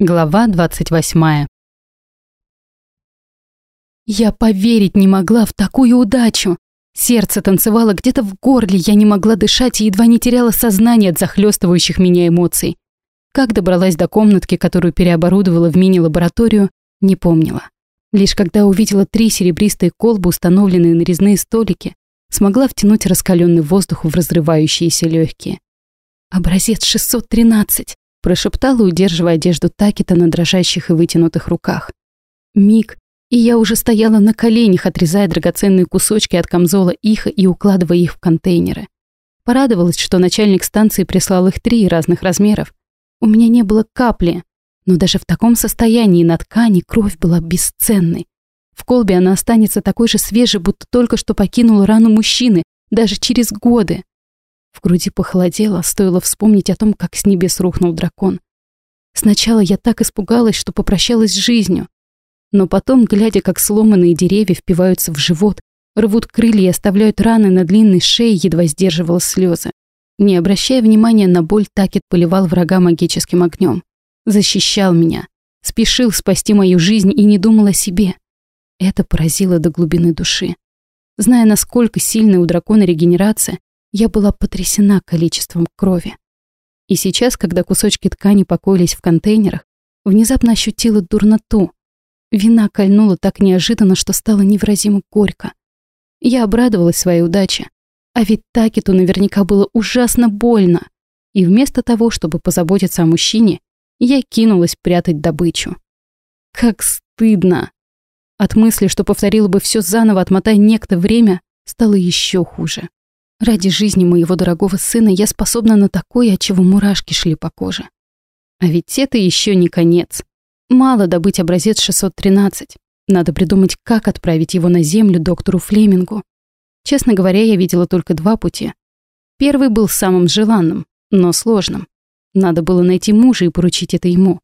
Глава 28. Я поверить не могла в такую удачу. Сердце танцевало где-то в горле, я не могла дышать и едва не теряла сознание от захлестывающих меня эмоций. Как добралась до комнатки, которую переоборудовала в мини-лабораторию, не помнила. Лишь когда увидела три серебристые колбы, установленные на резные столики, смогла втянуть раскаленный воздух в разрывающиеся легкие. Образец 613 прошептала, удерживая одежду Такита на дрожащих и вытянутых руках. Миг, и я уже стояла на коленях, отрезая драгоценные кусочки от камзола Иха и укладывая их в контейнеры. Порадовалась, что начальник станции прислал их три разных размеров. У меня не было капли, но даже в таком состоянии на ткани кровь была бесценной. В колбе она останется такой же свежей, будто только что покинула рану мужчины, даже через годы. В груди похолодело, стоило вспомнить о том, как с небес рухнул дракон. Сначала я так испугалась, что попрощалась с жизнью. Но потом, глядя, как сломанные деревья впиваются в живот, рвут крылья и оставляют раны на длинной шее, едва сдерживала слезы. Не обращая внимания на боль, Такет поливал врага магическим огнем. Защищал меня. Спешил спасти мою жизнь и не думал о себе. Это поразило до глубины души. Зная, насколько сильная у дракона регенерация, я была потрясена количеством крови. И сейчас, когда кусочки ткани покоились в контейнерах, внезапно ощутила дурноту. Вина кольнула так неожиданно, что стало невыразимо горько. Я обрадовалась своей удаче. А ведь Такету наверняка было ужасно больно. И вместо того, чтобы позаботиться о мужчине, я кинулась прятать добычу. Как стыдно! От мысли, что повторила бы все заново, отмотая некто время, стало еще хуже. Ради жизни моего дорогого сына я способна на такое, от чего мурашки шли по коже. А ведь это еще не конец. Мало добыть образец 613. Надо придумать, как отправить его на землю доктору Флемингу. Честно говоря, я видела только два пути. Первый был самым желанным, но сложным. Надо было найти мужа и поручить это ему.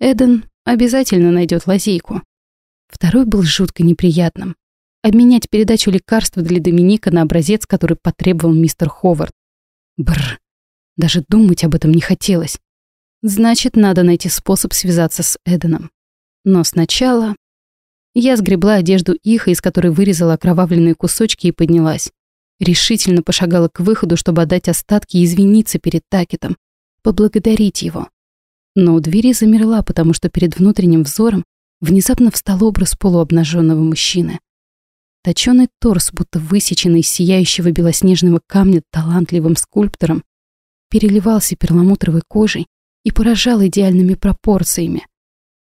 Эден обязательно найдет лазейку. Второй был жутко неприятным обменять передачу лекарства для Доминика на образец, который потребовал мистер Ховард. Бр. Даже думать об этом не хотелось. Значит, надо найти способ связаться с Эденом. Но сначала я сгребла одежду Иха, из которой вырезала окровавленные кусочки и поднялась. Решительно пошагала к выходу, чтобы отдать остатки и извиниться перед Такетом, поблагодарить его. Но у двери замерла, потому что перед внутренним взором внезапно встал образ полуобнаженного мужчины. Точёный торс, будто высеченный из сияющего белоснежного камня талантливым скульптором, переливался перламутровой кожей и поражал идеальными пропорциями.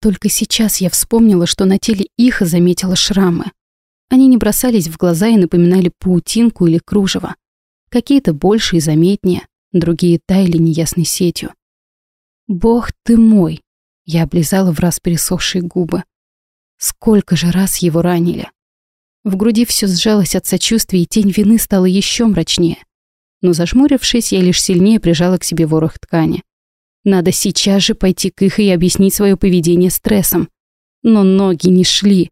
Только сейчас я вспомнила, что на теле Иха заметила шрамы. Они не бросались в глаза и напоминали паутинку или кружево. Какие-то больше и заметнее, другие таяли неясной сетью. «Бог ты мой!» Я облизала в раз пересохшие губы. Сколько же раз его ранили. В груди все сжалось от сочувствия, и тень вины стала еще мрачнее. Но зажмурившись, я лишь сильнее прижала к себе ворох ткани. Надо сейчас же пойти к их и объяснить свое поведение стрессом. Но ноги не шли.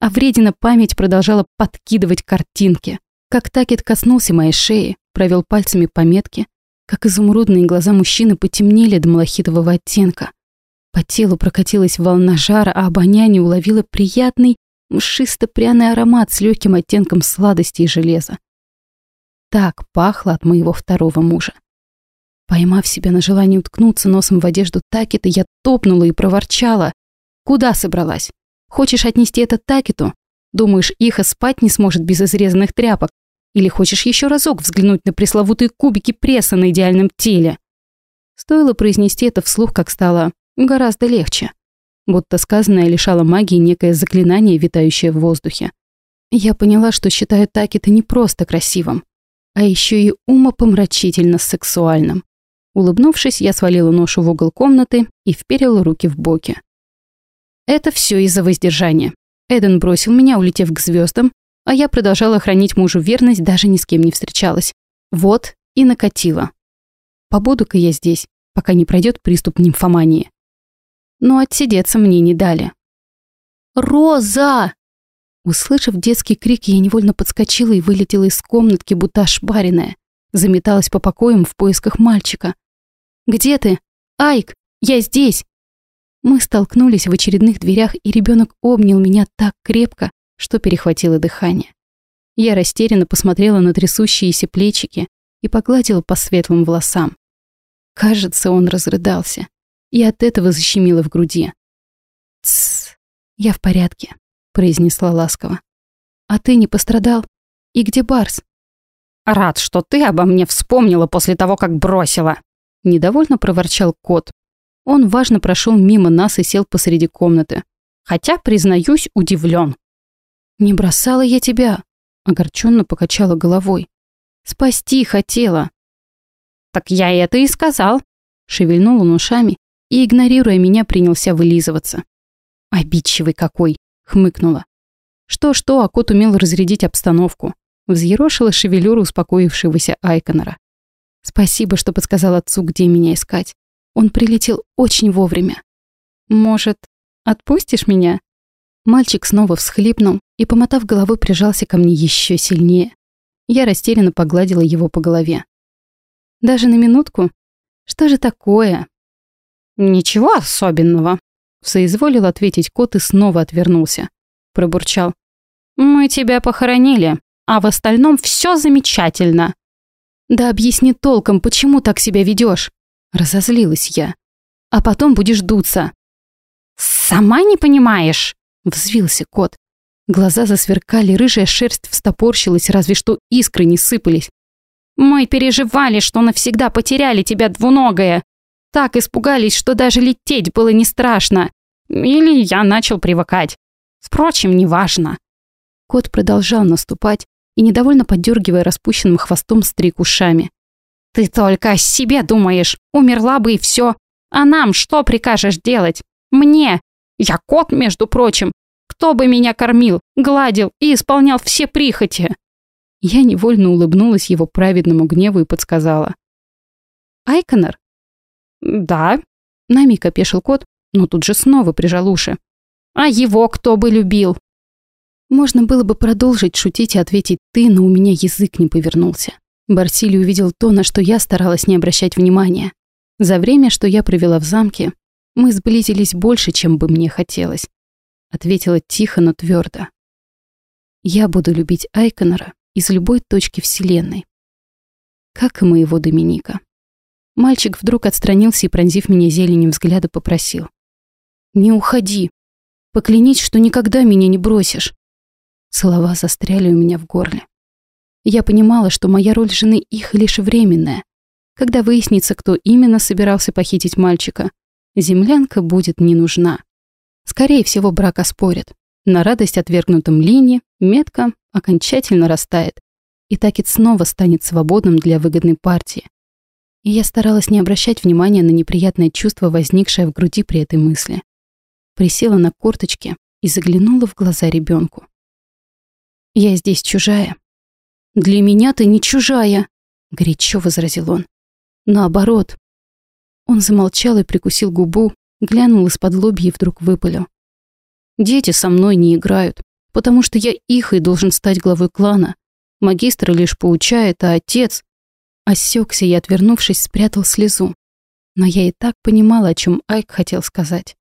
А вредина память продолжала подкидывать картинки. Как Такет коснулся моей шеи, провел пальцами по метке, как изумрудные глаза мужчины потемнели до малахитового оттенка. По телу прокатилась волна жара, а обоняние уловило приятный, мшисто-пряный аромат с легким оттенком сладости и железа. Так пахло от моего второго мужа. Поймав себя на желание уткнуться носом в одежду Такета, я топнула и проворчала. «Куда собралась? Хочешь отнести это Такету? Думаешь, Иха спать не сможет без изрезанных тряпок? Или хочешь еще разок взглянуть на пресловутые кубики пресса на идеальном теле?» Стоило произнести это вслух, как стало гораздо легче будто сказанное лишало магии некое заклинание, витающее в воздухе. Я поняла, что считаю Такета не просто красивым, а еще и умопомрачительно сексуальным. Улыбнувшись, я свалила ношу в угол комнаты и вперила руки в боки. Это все из-за воздержания. Эден бросил меня, улетев к звездам, а я продолжала хранить мужу верность, даже ни с кем не встречалась. Вот и накатила. Побуду-ка я здесь, пока не пройдет приступ нимфомании но отсидеться мне не дали. «Роза!» Услышав детский крик, я невольно подскочила и вылетела из комнатки, будто ошпаренная. Заметалась по покоям в поисках мальчика. «Где ты? Айк, я здесь!» Мы столкнулись в очередных дверях, и ребенок обнял меня так крепко, что перехватило дыхание. Я растерянно посмотрела на трясущиеся плечики и погладила по светлым волосам. Кажется, он разрыдался, и от этого защемило в груди. «Тссс, я в порядке», — произнесла ласково. «А ты не пострадал? И где Барс?» «Рад, что ты обо мне вспомнила после того, как бросила», — недовольно проворчал кот. Он важно прошел мимо нас и сел посреди комнаты. Хотя, признаюсь, удивлен. «Не бросала я тебя», — огорченно покачала головой. «Спасти хотела». «Так я это и сказал», — шевельнул он ушами и, игнорируя меня, принялся вылизываться. «Обидчивый какой!» — хмыкнула. Что-что, а кот умел разрядить обстановку. Взъерошила шевелюру успокоившегося Айконора. «Спасибо, что подсказал отцу, где меня искать. Он прилетел очень вовремя. Может, отпустишь меня?» Мальчик снова всхлипнул и, помотав головой, прижался ко мне еще сильнее. Я растерянно погладила его по голове. «Даже на минутку? Что же такое?» «Ничего особенного», — соизволил ответить кот и снова отвернулся. Пробурчал. «Мы тебя похоронили, а в остальном все замечательно». «Да объясни толком, почему так себя ведешь? Разозлилась я. «А потом будешь дуться». «Сама не понимаешь?» — взвился кот. Глаза засверкали, рыжая шерсть встопорщилась, разве что искры не сыпались. «Мы переживали, что навсегда потеряли тебя, двуногая. Так испугались, что даже лететь было не страшно. Или я начал привыкать. Впрочем, неважно». Кот продолжал наступать и, недовольно поддергивая распущенным хвостом, стриг ушами. «Ты только о себе думаешь. Умерла бы и все. А нам что прикажешь делать? Мне? Я кот, между прочим. Кто бы меня кормил, гладил и исполнял все прихоти?» Я невольно улыбнулась его праведному гневу и подсказала. «Айконор?» «Да», — на миг опешил кот, но тут же снова прижал уши. «А его кто бы любил?» Можно было бы продолжить шутить и ответить «ты», но у меня язык не повернулся. Барсилий увидел то, на что я старалась не обращать внимания. За время, что я провела в замке, мы сблизились больше, чем бы мне хотелось. Ответила тихо, но твердо. Я буду любить Айконора из любой точки Вселенной. Как и моего Доминика. Мальчик вдруг отстранился и, пронзив меня зеленью взгляда, попросил. «Не уходи. Поклянись, что никогда меня не бросишь». Слова застряли у меня в горле. Я понимала, что моя роль жены их лишь временная. Когда выяснится, кто именно собирался похитить мальчика, землянка будет не нужна. Скорее всего, брак оспорят. На радость отвергнутом линии метка окончательно растает, и Такет снова станет свободным для выгодной партии и я старалась не обращать внимания на неприятное чувство, возникшее в груди при этой мысли. Присела на корточки и заглянула в глаза ребенку. «Я здесь чужая». «Для меня ты не чужая», — горячо возразил он. «Наоборот». Он замолчал и прикусил губу, глянул из-под лобья и вдруг выпалил. «Дети со мной не играют, потому что я их и должен стать главой клана. Магистр лишь поучает, а отец...» Осекся и, отвернувшись, спрятал слезу. Но я и так понимала, о чем Айк хотел сказать.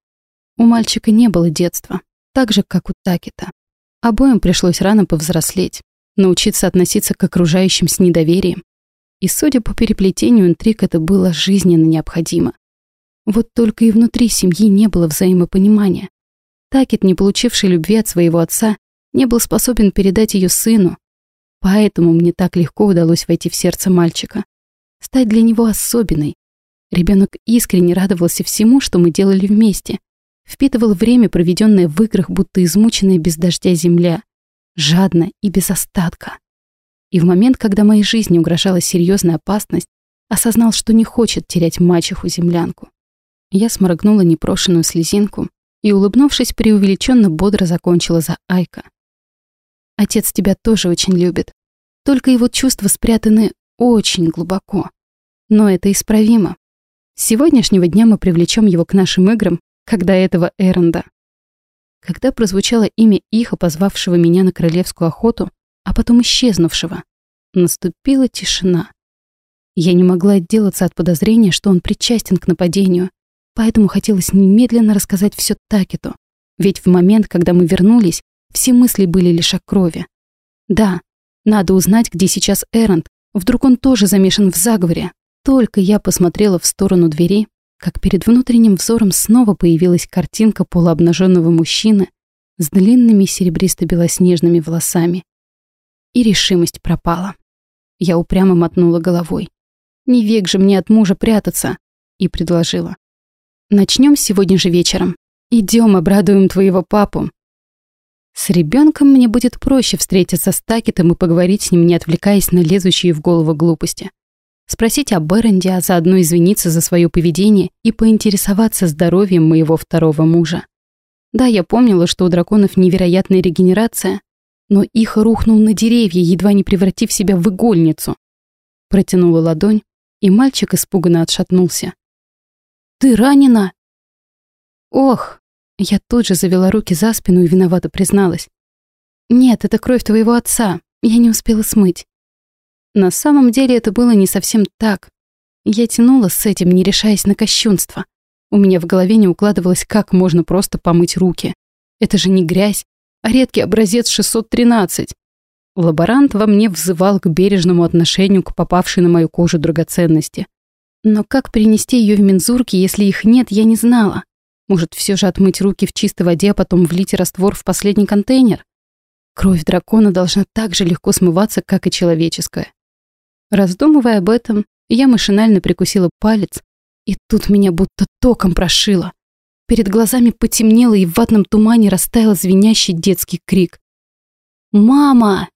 У мальчика не было детства, так же, как у Такита. Обоим пришлось рано повзрослеть, научиться относиться к окружающим с недоверием. И, судя по переплетению интриг, это было жизненно необходимо. Вот только и внутри семьи не было взаимопонимания. Такет, не получивший любви от своего отца, не был способен передать ее сыну, Поэтому мне так легко удалось войти в сердце мальчика. Стать для него особенной. Ребенок искренне радовался всему, что мы делали вместе. Впитывал время, проведенное в играх, будто измученная без дождя земля. Жадно и без остатка. И в момент, когда моей жизни угрожала серьезная опасность, осознал, что не хочет терять мачеху-землянку. Я сморгнула непрошенную слезинку и, улыбнувшись, преувеличенно бодро закончила за Айка. Отец тебя тоже очень любит. Только его чувства спрятаны очень глубоко. Но это исправимо. С сегодняшнего дня мы привлечем его к нашим играм, до этого Эренда. Когда прозвучало имя Иха, позвавшего меня на королевскую охоту, а потом исчезнувшего, наступила тишина. Я не могла отделаться от подозрения, что он причастен к нападению. Поэтому хотелось немедленно рассказать все Такету. Ведь в момент, когда мы вернулись, все мысли были лишь о крови. Да, надо узнать, где сейчас Эрент. Вдруг он тоже замешан в заговоре. Только я посмотрела в сторону двери, как перед внутренним взором снова появилась картинка полуобнаженного мужчины с длинными серебристо-белоснежными волосами. И решимость пропала. Я упрямо мотнула головой. Не век же мне от мужа прятаться. И предложила. Начнем сегодня же вечером. Идем, обрадуем твоего папу. С ребенком мне будет проще встретиться с Такетом и поговорить с ним, не отвлекаясь на лезущие в голову глупости. Спросить об Эренде, а заодно извиниться за свое поведение и поинтересоваться здоровьем моего второго мужа. Да, я помнила, что у драконов невероятная регенерация, но их рухнул на деревья, едва не превратив себя в игольницу. Протянула ладонь, и мальчик испуганно отшатнулся. «Ты ранена?» «Ох!» Я тут же завела руки за спину и виновато призналась. «Нет, это кровь твоего отца. Я не успела смыть». На самом деле это было не совсем так. Я тянула с этим, не решаясь на кощунство. У меня в голове не укладывалось, как можно просто помыть руки. Это же не грязь, а редкий образец 613. Лаборант во мне взывал к бережному отношению к попавшей на мою кожу драгоценности. Но как принести ее в мензурки, если их нет, я не знала. Может, все же отмыть руки в чистой воде, а потом влить раствор в последний контейнер? Кровь дракона должна так же легко смываться, как и человеческая. Раздумывая об этом, я машинально прикусила палец, и тут меня будто током прошило. Перед глазами потемнело, и в ватном тумане растаял звенящий детский крик. «Мама!»